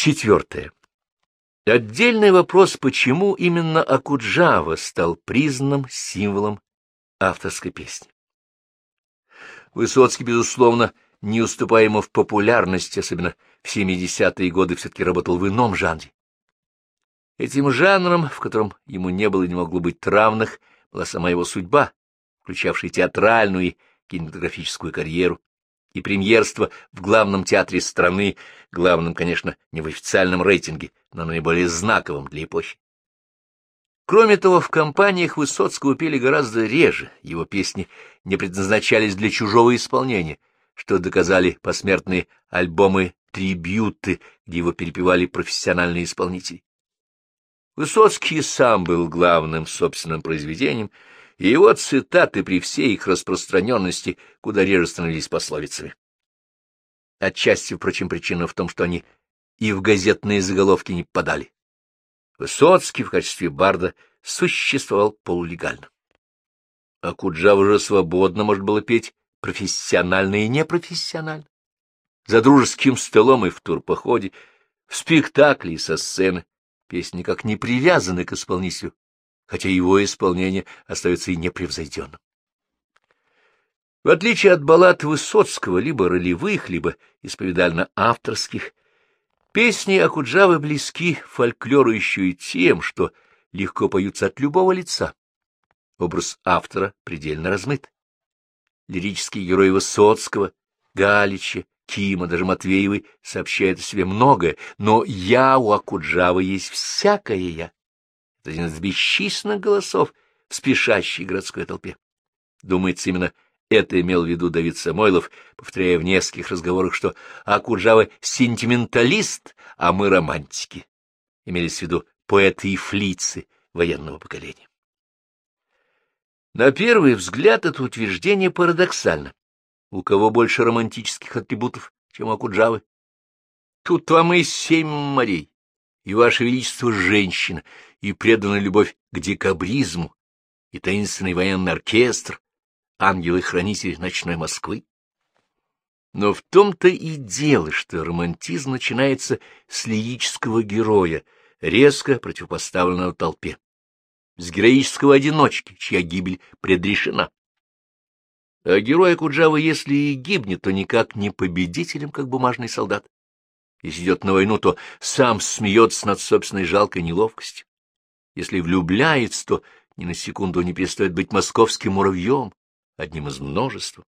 Четвертое. Отдельный вопрос, почему именно Акуджава стал признанным символом авторской песни. Высоцкий, безусловно, не уступая ему в популярности, особенно в 70-е годы, все-таки работал в ином жанре. Этим жанром, в котором ему не было и не могло быть равных, была сама его судьба, включавшая театральную и кинематографическую карьеру, и премьерство в главном театре страны, главном, конечно, не в официальном рейтинге, но наиболее знаковом для эпохи. Кроме того, в компаниях Высоцкого пели гораздо реже, его песни не предназначались для чужого исполнения, что доказали посмертные альбомы-трибюты, где его перепевали профессиональные исполнители. Высоцкий сам был главным собственным произведением, и его цитаты при всей их распространенности куда реже становились пословицами. Отчасти, впрочем, причина в том, что они и в газетные заголовки не подали. Высоцкий в качестве барда существовал полулегально. А Куджава уже свободно может было петь профессионально и непрофессионально. За дружеским столом и в турпоходе, в спектакле и со сцены песни как не привязаны к исполнителю, хотя его исполнение остается и непревзойденным. В отличие от баллад Высоцкого, либо ролевых, либо исповедально-авторских, песни Акуджавы близки фольклору еще и тем, что легко поются от любого лица. Образ автора предельно размыт. Лирические герои Высоцкого, Галича, Кима, даже Матвеевой сообщают о себе многое, но я у Акуджавы есть всякое я. Один из бесчисленных голосов в спешащей городской толпе. Думается, именно это имел в виду Давид Самойлов, повторяя в нескольких разговорах, что Акуджава — сентименталист, а мы — романтики. Имелись в виду поэты и флицы военного поколения. На первый взгляд это утверждение парадоксально. У кого больше романтических атрибутов, чем у Акуджавы? Тут вам и семь морей, и, Ваше Величество, женщина, и преданная любовь к декабризму, и таинственный военный оркестр, ангелы-хранители ночной Москвы. Но в том-то и дело, что романтизм начинается с лирического героя, резко противопоставленного толпе, с героического одиночки, чья гибель предрешена. А герой Акуджавы, если и гибнет, то никак не победителем, как бумажный солдат. Если идет на войну, то сам смеется над собственной жалкой неловкостью. Если влюбляется, то ни на секунду не перестает быть московским муравьем, одним из множества.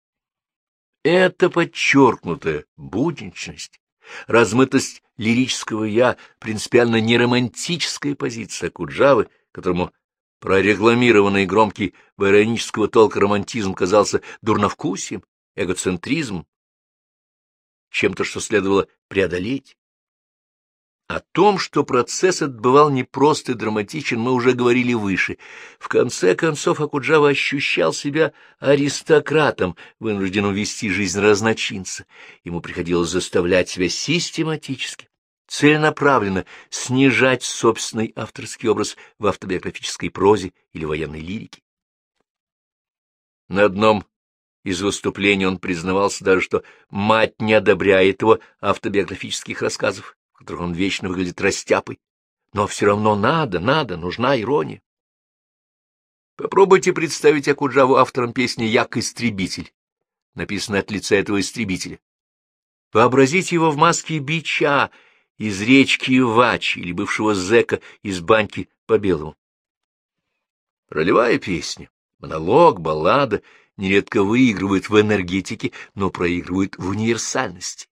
Это подчеркнутая будничность, размытость лирического «я», принципиально не романтическая позиция Куджавы, которому прорекламированный громкий в иронического толка романтизм казался дурновкусием, эгоцентризмом, чем-то, что следовало преодолеть. О том, что процесс этот бывал непрост и драматичен, мы уже говорили выше. В конце концов, Акуджава ощущал себя аристократом, вынужденным вести жизнь разночинца. Ему приходилось заставлять себя систематически, целенаправленно снижать собственный авторский образ в автобиографической прозе или военной лирике. На одном из выступлений он признавался даже, что мать не одобряет его автобиографических рассказов в которых он вечно выглядит растяпой. Но все равно надо, надо, нужна ирония. Попробуйте представить Акуджаву автором песни «Як-истребитель», написанной от лица этого истребителя. Вообразите его в маске бича из речки Вачи или бывшего зэка из баньки по-белому. Ролевая песня, монолог, баллада нередко выигрывают в энергетике, но проигрывают в универсальности.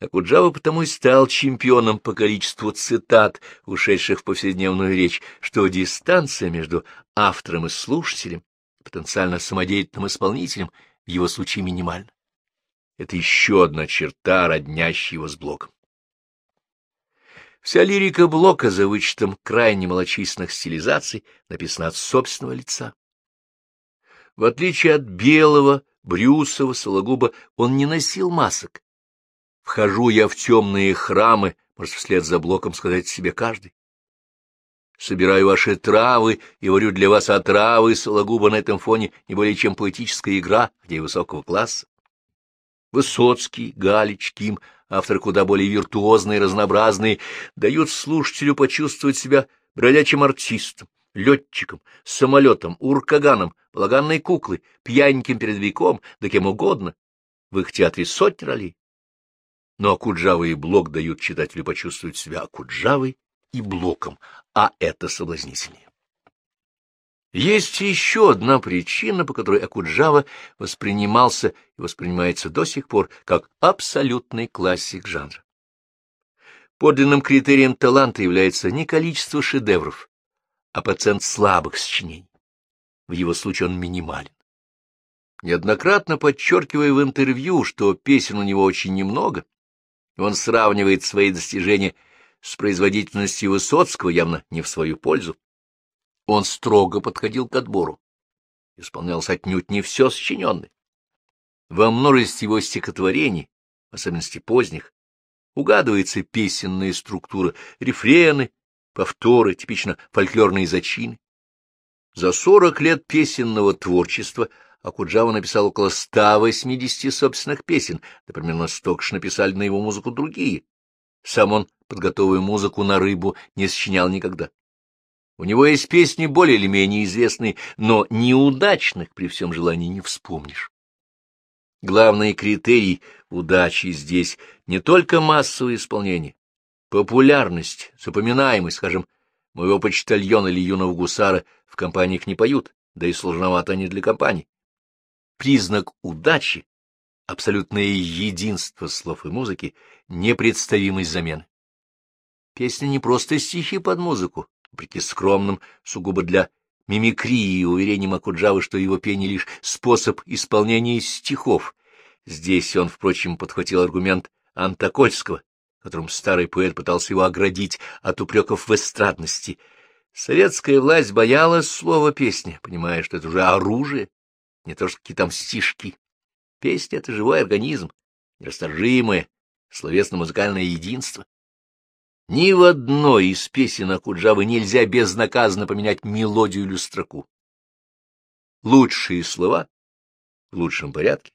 Акуджава потому и стал чемпионом по количеству цитат, ушедших в повседневную речь, что дистанция между автором и слушателем, потенциально самодеятельным исполнителем, в его случае минимальна. Это еще одна черта, роднящая его с Блоком. Вся лирика Блока, за вычетом крайне малочисленных стилизаций, написана от собственного лица. В отличие от Белого, Брюсова, Сологуба, он не носил масок, Вхожу я в темные храмы, может, вслед за блоком сказать себе каждый. Собираю ваши травы и варю для вас отравы, Сологуба на этом фоне не более чем поэтическая игра, где высокого класса. Высоцкий, Галич, Ким авторы куда более виртуозные и разнообразные, дают слушателю почувствовать себя бродячим артистом, летчиком, самолетом, уркаганом, балаганной куклой, пьяненьким передвигом, да кем угодно. В их театре сотни ролей. Но Акуджава и Блок дают читателю почувствовать себя Акуджавой и Блоком, а это соблазнительнее. Есть еще одна причина, по которой Акуджава воспринимался и воспринимается до сих пор как абсолютный классик жанра. Подлинным критерием таланта является не количество шедевров, а процент слабых сочинений. В его случае он минимален. Неоднократно подчеркивая в интервью, что песен у него очень немного, он сравнивает свои достижения с производительностью Высоцкого явно не в свою пользу, он строго подходил к отбору. Исполнялось отнюдь не все сочиненное. Во множестве его стихотворений, в особенности поздних, угадывается песенная структура, рефрены, повторы, типично фольклорные зачины. За сорок лет песенного творчества Акуджава написал около 180 собственных песен, да примерно столько же написали на его музыку другие. Сам он подготовую музыку на рыбу не сочинял никогда. У него есть песни более или менее известные, но неудачных при всем желании не вспомнишь. Главный критерий удачи здесь не только массовое исполнение, популярность, запоминаемость, скажем, моего почтальона или юного гусара в компаниях не поют, да и сложновато они для компаний. Признак удачи — абсолютное единство слов и музыки, непредставимость замены. Песня не просто стихи под музыку, вопреки скромным, сугубо для мимикрии и уверениям Акуджавы, что его пение лишь способ исполнения стихов. Здесь он, впрочем, подхватил аргумент Антокольского, которым старый поэт пытался его оградить от упреков в эстрадности. Советская власть боялась слова песни, понимая, что это уже оружие, не то что какие там стишки. Песня — это живой организм, нерасторжимое, словесно-музыкальное единство. Ни в одной из песен Акуджавы нельзя безнаказанно поменять мелодию или строку. Лучшие слова в лучшем порядке,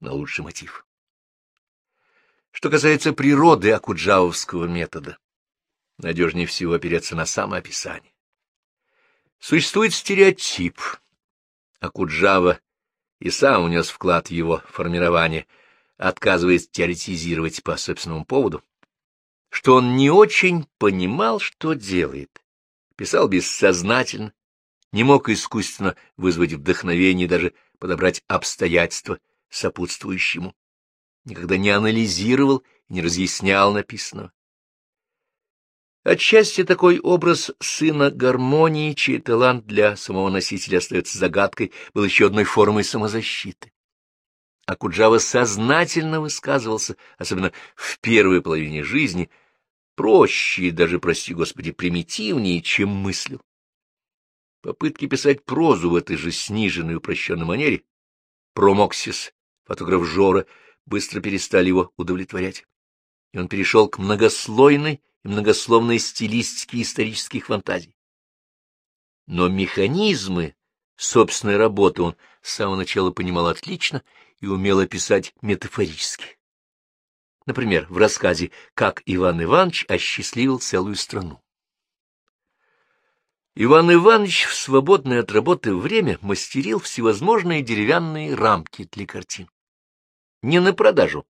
на лучший мотив. Что касается природы акуджавовского метода, надежнее всего опереться на самоописание. Существует стереотип. Акуджава и сам унес вклад в его формирование, отказываясь теоретизировать по собственному поводу, что он не очень понимал, что делает. Писал бессознательно, не мог искусственно вызвать вдохновение, даже подобрать обстоятельства сопутствующему. Никогда не анализировал и не разъяснял написанного. Отчасти такой образ сына гармонии, чей талант для самого носителя остается загадкой, был еще одной формой самозащиты. А Куджава сознательно высказывался, особенно в первой половине жизни, проще и даже, прости господи, примитивнее, чем мыслил. Попытки писать прозу в этой же сниженной упрощенной манере, промоксис, фотограф Жора, быстро перестали его удовлетворять, и он перешел к многослойной и многословной стилистике исторических фантазий. Но механизмы собственной работы он с самого начала понимал отлично и умел описать метафорически. Например, в рассказе «Как Иван Иванович осчастливил целую страну». Иван Иванович в свободное от работы время мастерил всевозможные деревянные рамки для картин. Не на продажу,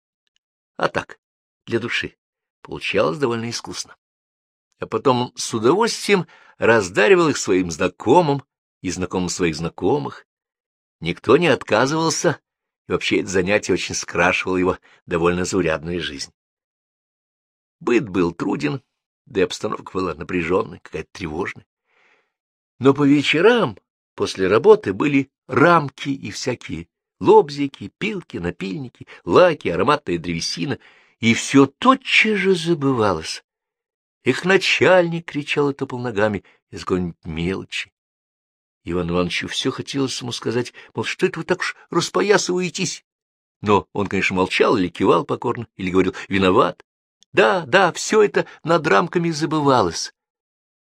а так, для души. Получалось довольно искусно. А потом с удовольствием раздаривал их своим знакомым и знакомым своих знакомых. Никто не отказывался и вообще это занятие очень скрашивало его довольно заурядную жизнь. Быт был труден, да и обстановка была напряженной, какая-то тревожная. Но по вечерам после работы были рамки и всякие лобзики, пилки, напильники, лаки, ароматная древесина, и все тотчас же забывалось. Их начальник кричал и топал ногами из какой-нибудь мелочи. Иван Ивановичу все хотелось ему сказать, мол, что это вы так уж распоясываетесь? Но он, конечно, молчал или кивал покорно, или говорил «виноват». Да, да, все это над рамками забывалось.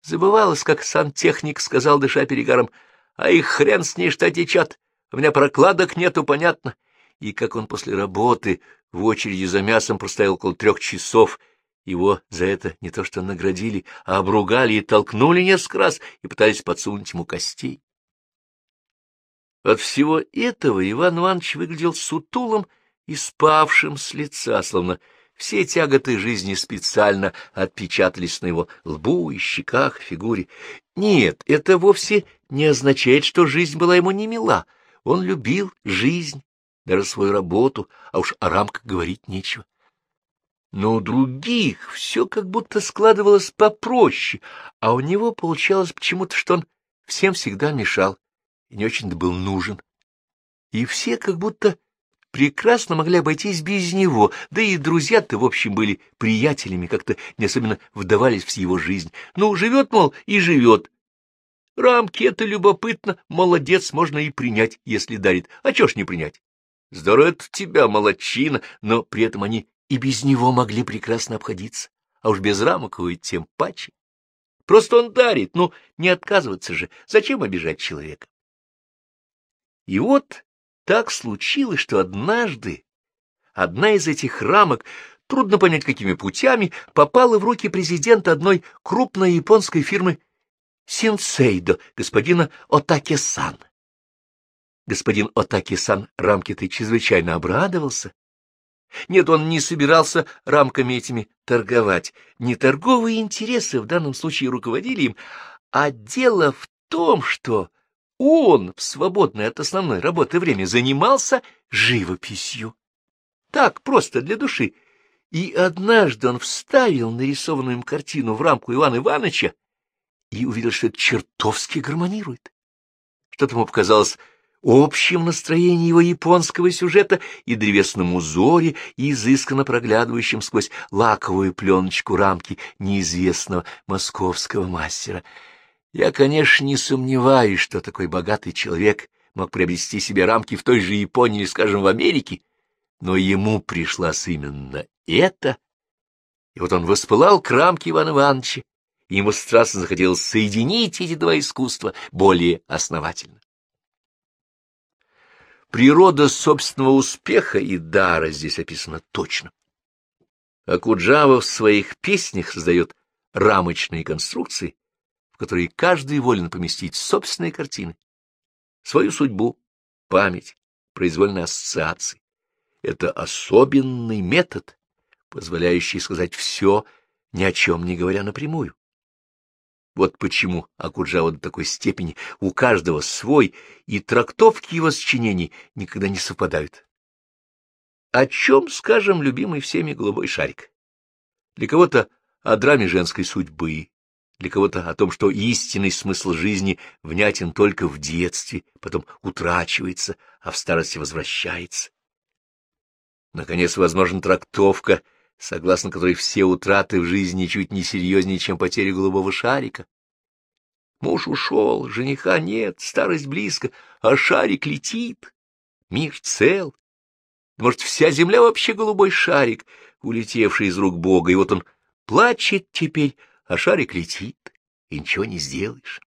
Забывалось, как сантехник сказал, дыша перегаром, а их хрен с ней что течет, у меня прокладок нету, понятно. И как он после работы в очереди за мясом простоял около трех часов. Его за это не то что наградили, а обругали и толкнули несколько раз и пытались подсунуть ему костей. От всего этого Иван Иванович выглядел сутулым и спавшим с лица, словно все тяготы жизни специально отпечатались на его лбу и щеках, фигуре. Нет, это вовсе не означает, что жизнь была ему не мила. Он любил жизнь, даже свою работу, а уж о рамках говорить нечего. Но у других все как будто складывалось попроще, а у него получалось почему-то, что он всем всегда мешал и не очень-то был нужен. И все как будто прекрасно могли обойтись без него, да и друзья-то, в общем, были приятелями, как-то не особенно вдавались в его жизнь. Ну, живет, мол, и живет. Рамки — это любопытно, молодец, можно и принять, если дарит. А чё ж не принять? Здорово это тебя, молодчина, но при этом они и без него могли прекрасно обходиться, а уж без рамок и тем паче. Просто он дарит, ну, не отказываться же, зачем обижать человека? И вот так случилось, что однажды одна из этих рамок, трудно понять какими путями, попала в руки президента одной крупной японской фирмы Синсейдо, господина Отаке-сан. Господин Отаки-сан рамки-то чрезвычайно обрадовался. Нет, он не собирался рамками этими торговать. Не торговые интересы в данном случае руководили им, а дело в том, что он в свободное от основной работы время занимался живописью. Так, просто для души. И однажды он вставил нарисованную им картину в рамку Ивана Ивановича и увидел, что это чертовски гармонирует. Что-то ему показалось общем настроении его японского сюжета и древесном узоре, изысканно проглядывающем сквозь лаковую пленочку рамки неизвестного московского мастера — я, конечно, не сомневаюсь, что такой богатый человек мог приобрести себе рамки в той же Японии или, скажем, в Америке, но ему пришлось именно это. И вот он воспылал к рамке Ивана Ивановича, и ему страстно захотелось соединить эти два искусства более основательно. Природа собственного успеха и дара здесь описана точно. Акуджава в своих песнях создает рамочные конструкции, в которые каждый волен поместить собственные картины, свою судьбу, память, произвольные ассоциации. Это особенный метод, позволяющий сказать все, ни о чем не говоря напрямую. Вот почему Акуджава до такой степени у каждого свой, и трактовки его сочинений никогда не совпадают. О чем, скажем, любимый всеми голубой шарик? Для кого-то о драме женской судьбы, для кого-то о том, что истинный смысл жизни внятен только в детстве, потом утрачивается, а в старости возвращается. Наконец, возможна трактовка, согласно которой все утраты в жизни чуть не серьезнее, чем потеря голубого шарика. Муж ушел, жениха нет, старость близко, а шарик летит. Мир цел. Может, вся земля вообще голубой шарик, улетевший из рук Бога, и вот он плачет теперь, а шарик летит, и ничего не сделаешь.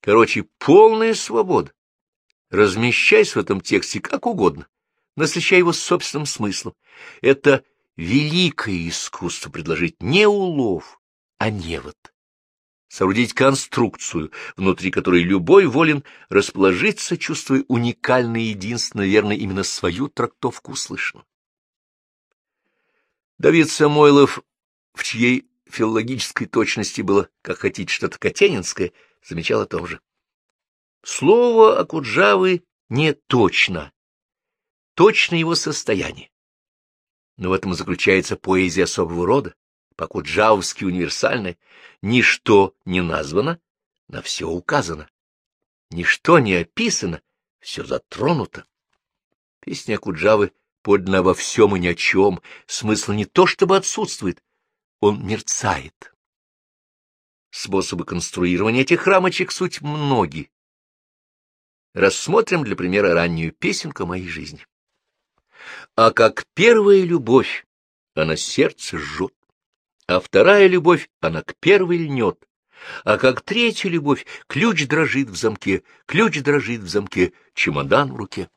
Короче, полная свобода. Размещайся в этом тексте как угодно, насыщай его собственным смыслом. Это великое искусство предложить не улов, а невод. Соорудить конструкцию, внутри которой любой волен расположиться, чувствуя уникально и единственно верно именно свою трактовку услышанного. Давид Самойлов, в чьей филологической точности было, как хотите, что-то Катянинское, замечал о том же. Слово Акуджавы не точно, точно его состояние. Но в этом заключается поэзия особого рода, по-куджавски универсальная. Ничто не названо, на все указано. Ничто не описано, все затронуто. Песня Куджавы подана обо всем и ни о чем, смысл не то чтобы отсутствует, он мерцает. Способы конструирования этих рамочек суть многие. Рассмотрим для примера раннюю песенку моей жизни. А как первая любовь, она сердце жжет, а вторая любовь, она к первой льнет, а как третья любовь, ключ дрожит в замке, ключ дрожит в замке, чемодан в руке.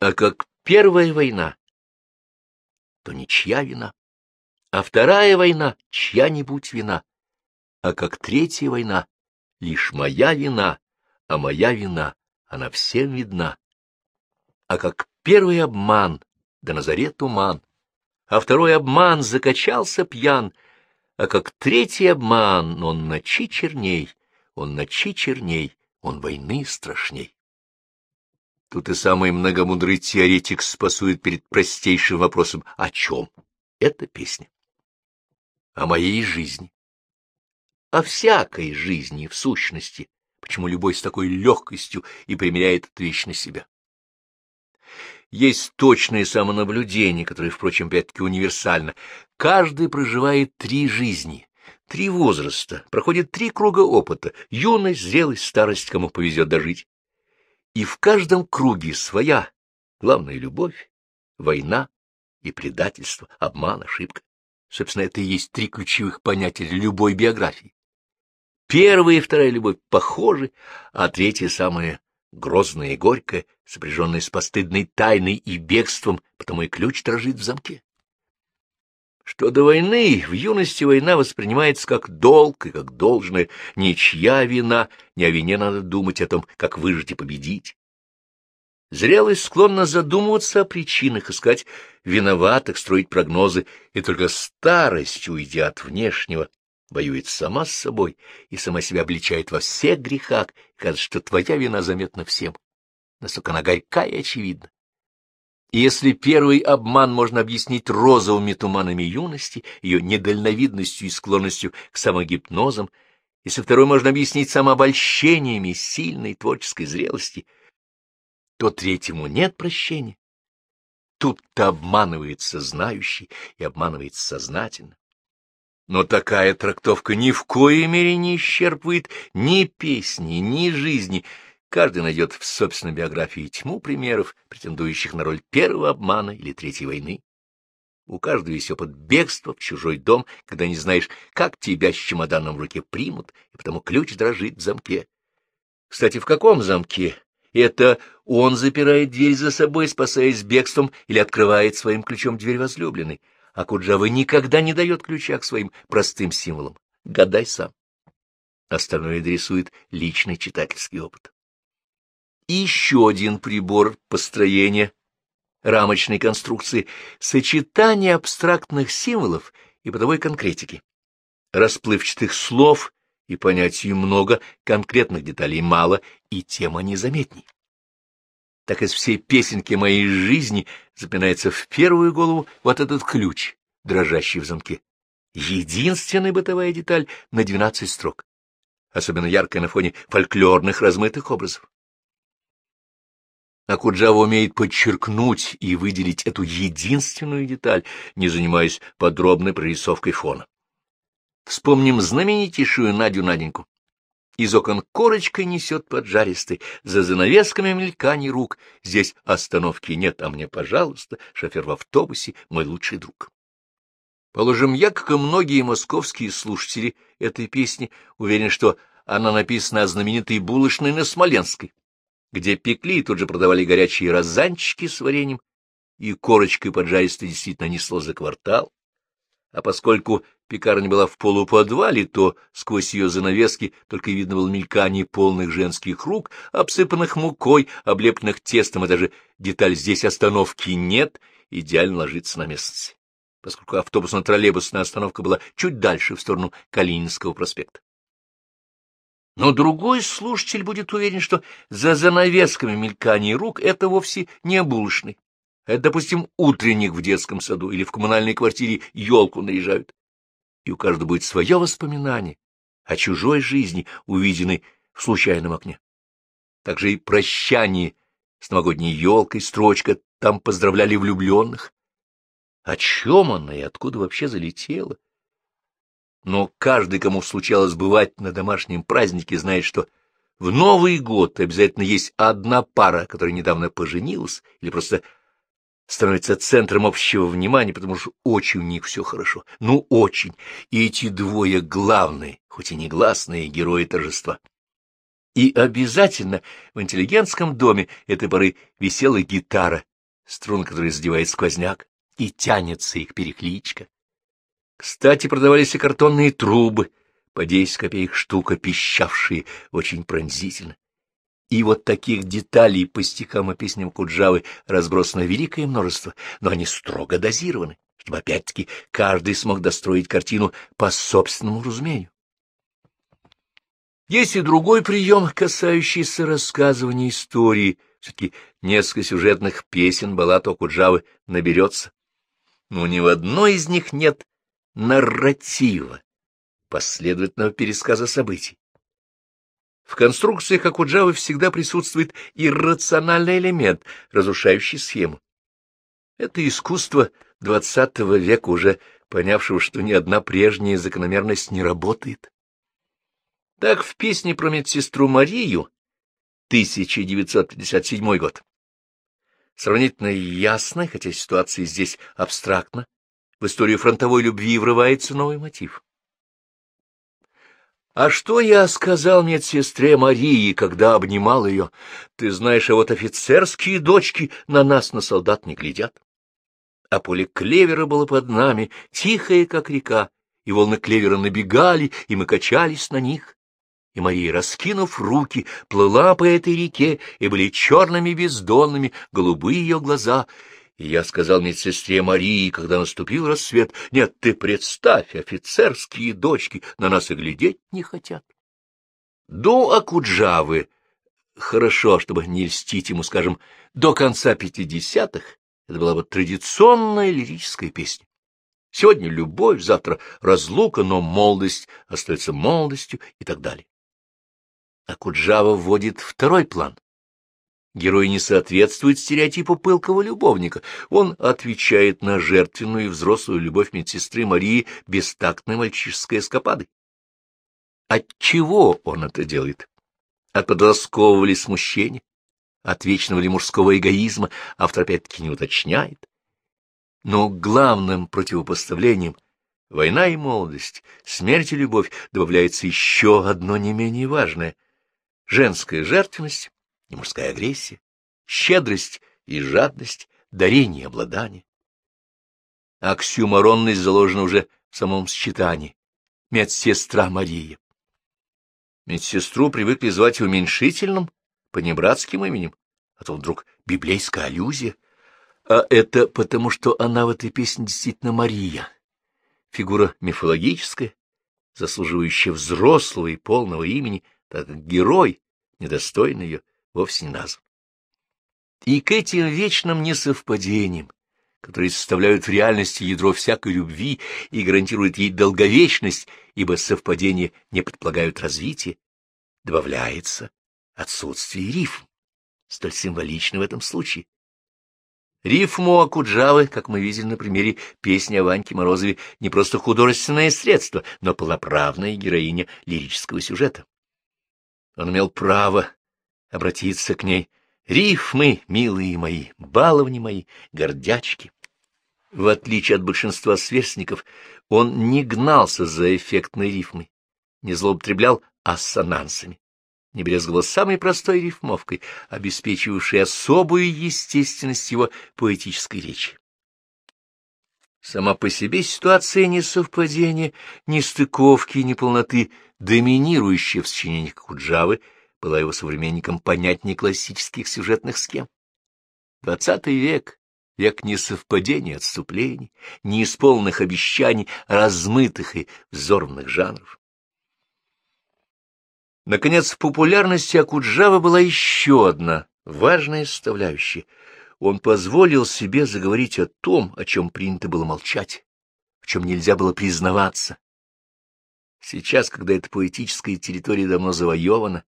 А как первая война, то ничья вина. А вторая война — чья-нибудь вина. А как третья война — лишь моя вина, а моя вина, она всем видна. А как первый обман, да на заре туман, а второй обман закачался пьян, а как третий обман, он ночи черней, он ночи черней, он войны страшней. Тут и самый многомудрый теоретик спасует перед простейшим вопросом «О чем?» Эта песня. О моей жизни. О всякой жизни в сущности, почему любой с такой легкостью и примеряет эту вещь на себя. Есть точное самонаблюдение, которое, впрочем, опять-таки универсально. Каждый проживает три жизни, три возраста, проходит три круга опыта — юность, зрелость, старость, кому повезет дожить. И в каждом круге своя главная любовь, война и предательство, обман, ошибка. Собственно, это и есть три ключевых понятия любой биографии. Первая и вторая любовь похожи, а третья самая грозная и горькая, сопряженная с постыдной тайной и бегством, потому и ключ дрожит в замке. Что до войны, в юности война воспринимается как долг и как должное, ничья вина, не о вине надо думать о том, как выжить и победить. Зрелость склонна задумываться о причинах, искать виноватых, строить прогнозы, и только старость, уйдя от внешнего, воюет сама с собой и сама себя обличает во всех грехах, и кажется, что твоя вина заметна всем, насколько она горька и очевидна. И если первый обман можно объяснить розовыми туманами юности, ее недальновидностью и склонностью к самогипнозам, если второй можно объяснить самообольщениями сильной творческой зрелости, то третьему нет прощения. Тут-то обманывается знающий и обманывается сознательно. Но такая трактовка ни в коей мере не исчерпывает ни песни, ни жизни, Каждый найдет в собственной биографии тьму примеров, претендующих на роль первого обмана или третьей войны. У каждого есть опыт бегства в чужой дом, когда не знаешь, как тебя с чемоданом в руке примут, и потому ключ дрожит в замке. Кстати, в каком замке? Это он запирает дверь за собой, спасаясь бегством, или открывает своим ключом дверь возлюбленной, а Куджава никогда не дает ключа к своим простым символам. Гадай сам. Остальное адресует личный читательский опыт. Еще один прибор построения рамочной конструкции — сочетание абстрактных символов и бытовой конкретики. Расплывчатых слов и понятий много, конкретных деталей мало, и тема незаметней. Так из всей песенки моей жизни запинается в первую голову вот этот ключ, дрожащий в замке. Единственная бытовая деталь на двенадцать строк, особенно яркая на фоне фольклорных размытых образов. А Куджава умеет подчеркнуть и выделить эту единственную деталь, не занимаясь подробной прорисовкой фона. Вспомним знаменитейшую Надю Наденьку. Из окон корочкой несет поджаристый, за занавесками мельканий рук. Здесь остановки нет, а мне, пожалуйста, шофер в автобусе, мой лучший друг. Положим, я, как и многие московские слушатели этой песни, уверен, что она написана о знаменитой булочной на Смоленской где пекли и тут же продавали горячие розанчики с вареньем, и корочкой поджаристо действительно несло за квартал. А поскольку пекарня была в полуподвале, то сквозь ее занавески только видно было мелькание полных женских рук, обсыпанных мукой, облепленных тестом, и даже деталь здесь остановки нет, идеально ложится на место, поскольку автобусно-троллейбусная остановка была чуть дальше, в сторону Калининского проспекта. Но другой слушатель будет уверен, что за занавесками мелькания рук это вовсе не булочный. Это, допустим, утренник в детском саду или в коммунальной квартире елку наряжают. И у каждого будет свое воспоминание о чужой жизни, увиденной в случайном окне. Также и прощание с новогодней елкой, строчка «Там поздравляли влюбленных». О чем она и откуда вообще залетела? но каждый, кому случалось бывать на домашнем празднике, знает, что в Новый год обязательно есть одна пара, которая недавно поженилась или просто становится центром общего внимания, потому что очень у них все хорошо. Ну, очень. И эти двое главные, хоть и негласные, герои торжества. И обязательно в интеллигентском доме этой поры висела гитара, струн которой задевает сквозняк, и тянется их перекличка. Кстати, продавались и картонные трубы, по десять копеек штука, пищавшие очень пронзительно. И вот таких деталей по стихам и песням Куджавы разбросано великое множество, но они строго дозированы, чтобы опять-таки каждый смог достроить картину по собственному разумению. Есть и другой прием, касающийся рассказывания истории. Все-таки несколько сюжетных песен баллад Куджавы наберется. Но ни в одной из них нет нарратива, последовательного пересказа событий. В конструкциях Акуджавы всегда присутствует иррациональный элемент, разрушающий схему. Это искусство XX века, уже понявшего, что ни одна прежняя закономерность не работает. Так в песне про медсестру Марию 1957 год. Сравнительно ясно, хотя ситуация здесь абстрактна, в историю фронтовой любви врывается новый мотив. А что я сказал медсестре Марии, когда обнимал ее? Ты знаешь, а вот офицерские дочки на нас, на солдат, не глядят. А поле клевера было под нами, тихое, как река, и волны клевера набегали, и мы качались на них и Мария, раскинув руки, плыла по этой реке, и были черными бездонными голубые ее глаза. И я сказал медсестре Марии, когда наступил рассвет, «Нет, ты представь, офицерские дочки на нас и глядеть не хотят». До Акуджавы, хорошо, чтобы не льстить ему, скажем, до конца пятидесятых, это была бы традиционная лирическая песня. Сегодня любовь, завтра разлука, но молодость остается молодостью и так далее. А Куджава вводит второй план. Герой не соответствует стереотипу пылкого любовника. Он отвечает на жертвенную и взрослую любовь медсестры Марии бестактной мальчишеской эскапады. От чего он это делает? От подросткового ли смущения? От вечного ли мужского эгоизма? Автор опять-таки не уточняет. Но главным противопоставлением война и молодость, смерть и любовь добавляется еще одно не менее важное — женская жертвенность и мужская агрессия, щедрость и жадность, дарение и обладание. Аксиомаронность заложена уже в самом сочетании. Медсестра Мария. Медсестру привыкли звать уменьшительным, понебратским именем, а то вдруг библейская аллюзия. А это потому, что она в этой песне действительно Мария, фигура мифологическая, заслуживающая взрослого и полного имени — так как герой, недостойный ее, вовсе не назван. И к этим вечным несовпадениям, которые составляют в реальности ядро всякой любви и гарантируют ей долговечность, ибо совпадения не предполагают развития, добавляется отсутствие рифм, столь символично в этом случае. Рифму Акуджавы, как мы видели на примере песни о Ваньке Морозове, не просто художественное средство, но полноправная героиня лирического сюжета. Он имел право обратиться к ней. Рифмы, милые мои, баловни мои, гордячки. В отличие от большинства сверстников, он не гнался за эффектной рифмой, не злоупотреблял ассонансами, не брезговал самой простой рифмовкой, обеспечивавшей особую естественность его поэтической речи. Сама по себе ситуация несовпадения, нестыковки и неполноты, доминирующая в сочинениях Куджавы, была его современником понятнее классических сюжетных схем. Двадцатый век — век несовпадений, отступлений, неисполненных обещаний, размытых и взорванных жанров. Наконец, в популярности Акуджава была еще одна важная составляющая — он позволил себе заговорить о том, о чем принято было молчать, в чем нельзя было признаваться. Сейчас, когда эта поэтическая территория давно завоевана,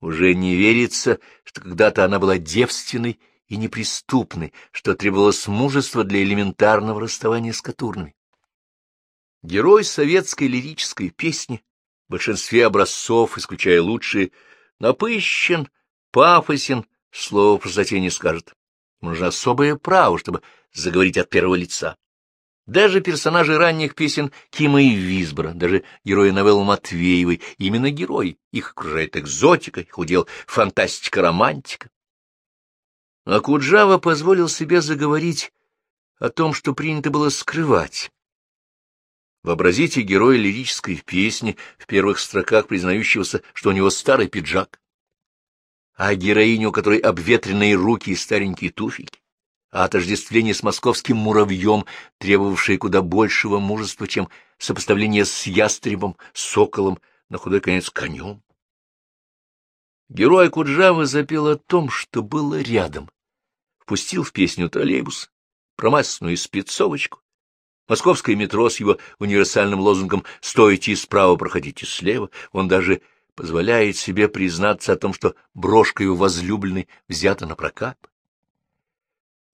уже не верится, что когда-то она была девственной и неприступной, что требовалось мужества для элементарного расставания с Катурной. Герой советской лирической песни, в большинстве образцов, исключая лучшие, напыщен, пафосен, слово простоте не скажет. Нужно особое право, чтобы заговорить от первого лица. Даже персонажи ранних песен Кима и Висбора, даже герои новеллы Матвеевой, именно герои, их окружает экзотика, их удел фантастика-романтика. А Куджава позволил себе заговорить о том, что принято было скрывать. Вообразите героя лирической песни, в первых строках признающегося, что у него старый пиджак, а героиню, у которой обветренные руки и старенькие туфельки, а отождествление с московским муравьем, требовавшее куда большего мужества, чем сопоставление с ястребом, соколом, на худой конец конем. Герой Куджавы запел о том, что было рядом. Впустил в песню троллейбус, промасленную спецовочку, московское метро с его универсальным лозунгом «Стойте справа, проходите слева». Он даже позволяет себе признаться о том, что брошка его возлюбленной взята на прокат.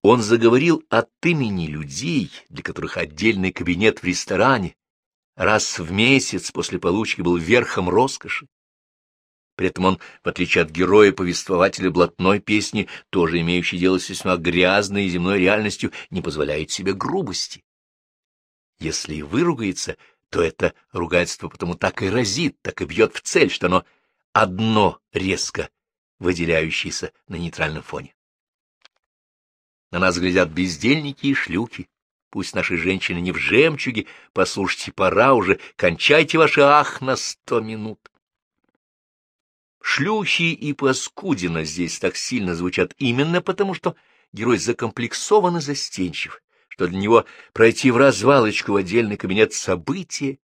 Он заговорил от имени людей, для которых отдельный кабинет в ресторане раз в месяц после получки был верхом роскоши. При этом он, в отличие от героя-повествователя блатной песни, тоже имеющий дело с весьма грязной и земной реальностью, не позволяет себе грубости. Если и выругается, то это ругательство потому так и разит, так и бьет в цель, что оно одно резко выделяющееся на нейтральном фоне. На нас глядят бездельники и шлюхи. Пусть наши женщины не в жемчуге, послушайте, пора уже, кончайте ваши ах на сто минут. Шлюхи и паскудина здесь так сильно звучат именно потому, что герой закомплексован и застенчив, что для него пройти в развалочку в отдельный кабинет события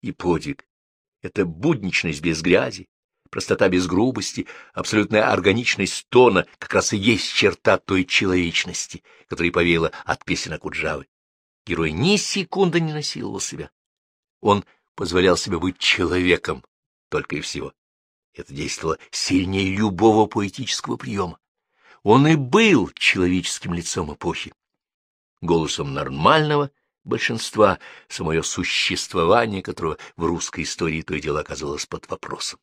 и подвиг — это будничность без грязи, простота без грубости, абсолютная органичность тона как раз и есть черта той человечности, которая повеяла от песен Акуджавы. Герой ни секунды не насиловал себя. Он позволял себе быть человеком только и всего. Это действовало сильнее любого поэтического приема. Он и был человеческим лицом эпохи, голосом нормального большинства, самое существование которого в русской истории то и дело оказывалось под вопросом.